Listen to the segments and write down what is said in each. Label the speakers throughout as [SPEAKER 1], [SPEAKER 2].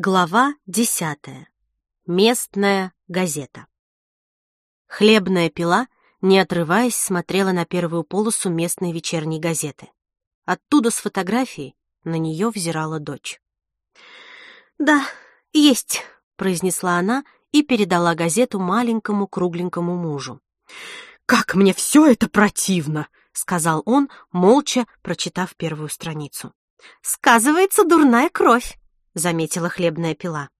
[SPEAKER 1] Глава десятая. Местная газета. Хлебная пила, не отрываясь, смотрела на первую полосу местной вечерней газеты. Оттуда с фотографией на нее взирала дочь. «Да, есть», — произнесла она и передала газету маленькому кругленькому мужу.
[SPEAKER 2] «Как мне все это противно!»
[SPEAKER 1] — сказал он, молча прочитав первую страницу. «Сказывается дурная кровь», — заметила хлебная пила.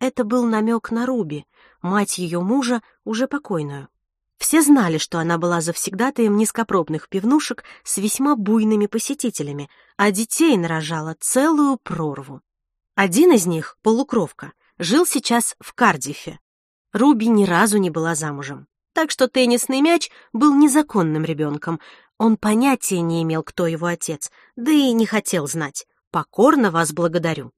[SPEAKER 1] Это был намек на Руби, мать ее мужа, уже покойную. Все знали, что она была завсегдатаем низкопробных пивнушек с весьма буйными посетителями, а детей нарожала целую прорву. Один из них, полукровка, жил сейчас в Кардифе. Руби ни разу не была замужем. Так что теннисный мяч был незаконным ребенком. Он понятия не имел, кто его отец, да и не хотел знать. Покорно вас благодарю.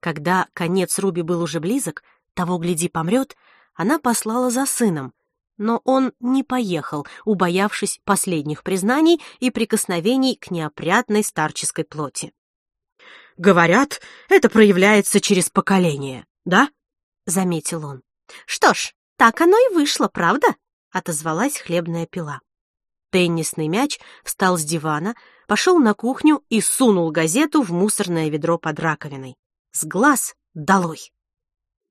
[SPEAKER 1] Когда конец Руби был уже близок, того, гляди, помрет, она послала за сыном, но он не поехал, убоявшись последних признаний и прикосновений к неопрятной старческой плоти.
[SPEAKER 2] «Говорят, это проявляется через поколение, да?»
[SPEAKER 1] — заметил он. «Что ж, так оно и вышло, правда?» — отозвалась хлебная пила. Теннисный мяч встал с дивана, пошел на кухню и сунул газету в мусорное ведро под раковиной. С глаз долой.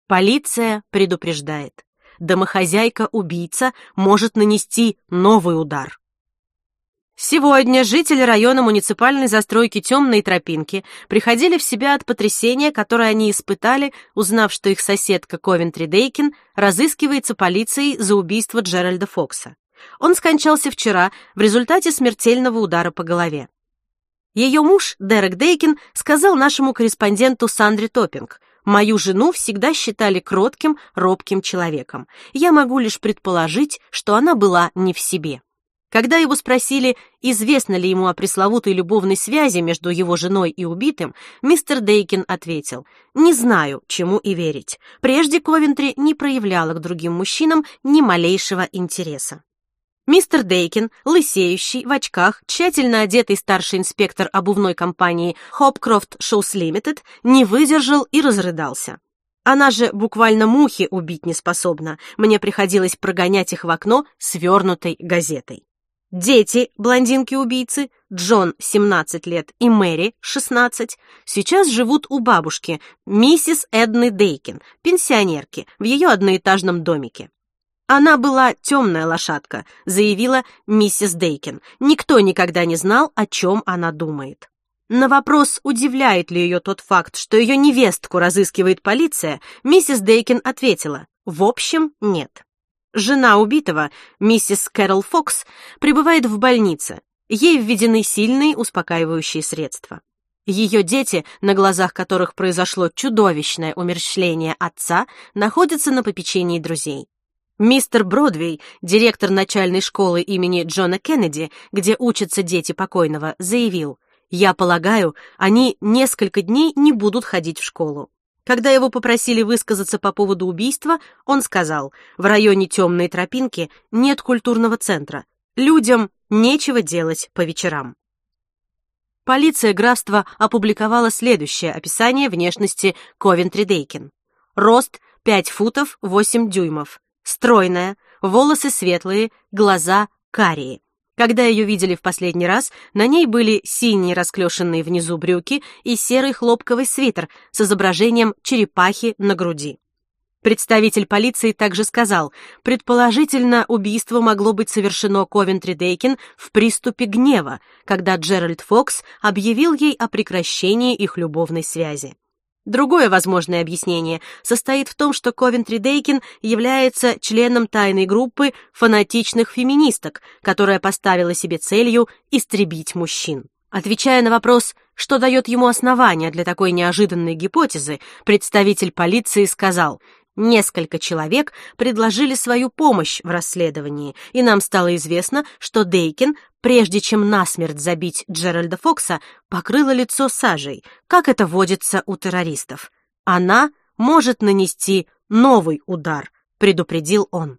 [SPEAKER 1] Полиция предупреждает. Домохозяйка-убийца может нанести новый удар. Сегодня жители района муниципальной застройки «Темной тропинки» приходили в себя от потрясения, которое они испытали, узнав, что их соседка Ковентри Дейкин разыскивается полицией за убийство Джеральда Фокса. Он скончался вчера в результате смертельного удара по голове. Ее муж, Дерек Дейкин, сказал нашему корреспонденту Сандре Топпинг, «Мою жену всегда считали кротким, робким человеком. Я могу лишь предположить, что она была не в себе». Когда его спросили, известно ли ему о пресловутой любовной связи между его женой и убитым, мистер Дейкин ответил, «Не знаю, чему и верить. Прежде Ковентри не проявляла к другим мужчинам ни малейшего интереса». Мистер Дейкин, лысеющий, в очках, тщательно одетый старший инспектор обувной компании Hopcroft Shoes Limited, не выдержал и разрыдался. Она же буквально мухи убить не способна. Мне приходилось прогонять их в окно свернутой газетой. Дети, блондинки-убийцы, Джон, 17 лет, и Мэри, 16, сейчас живут у бабушки, миссис Эдны Дейкин, пенсионерки, в ее одноэтажном домике. «Она была темная лошадка», — заявила миссис Дейкин. «Никто никогда не знал, о чем она думает». На вопрос, удивляет ли ее тот факт, что ее невестку разыскивает полиция, миссис Дейкин ответила, в общем, нет. Жена убитого, миссис Кэрол Фокс, пребывает в больнице. Ей введены сильные успокаивающие средства. Ее дети, на глазах которых произошло чудовищное умерщвление отца, находятся на попечении друзей. Мистер Бродвей, директор начальной школы имени Джона Кеннеди, где учатся дети покойного, заявил, «Я полагаю, они несколько дней не будут ходить в школу». Когда его попросили высказаться по поводу убийства, он сказал, «В районе темной тропинки нет культурного центра. Людям нечего делать по вечерам». Полиция графства опубликовала следующее описание внешности Ковентри Дейкин. Рост 5 футов 8 дюймов, стройная, волосы светлые, глаза карие. Когда ее видели в последний раз, на ней были синие расклешенные внизу брюки и серый хлопковый свитер с изображением черепахи на груди. Представитель полиции также сказал, предположительно, убийство могло быть совершено Ковентри Дейкин в приступе гнева, когда Джеральд Фокс объявил ей о прекращении их любовной связи. Другое возможное объяснение состоит в том, что Ковентри Дейкин является членом тайной группы фанатичных феминисток, которая поставила себе целью истребить мужчин. Отвечая на вопрос, что дает ему основания для такой неожиданной гипотезы, представитель полиции сказал, Несколько человек предложили свою помощь в расследовании, и нам стало известно, что Дейкин, прежде чем насмерть забить Джеральда Фокса, покрыла лицо сажей, как это водится у террористов. Она может нанести новый удар, предупредил он.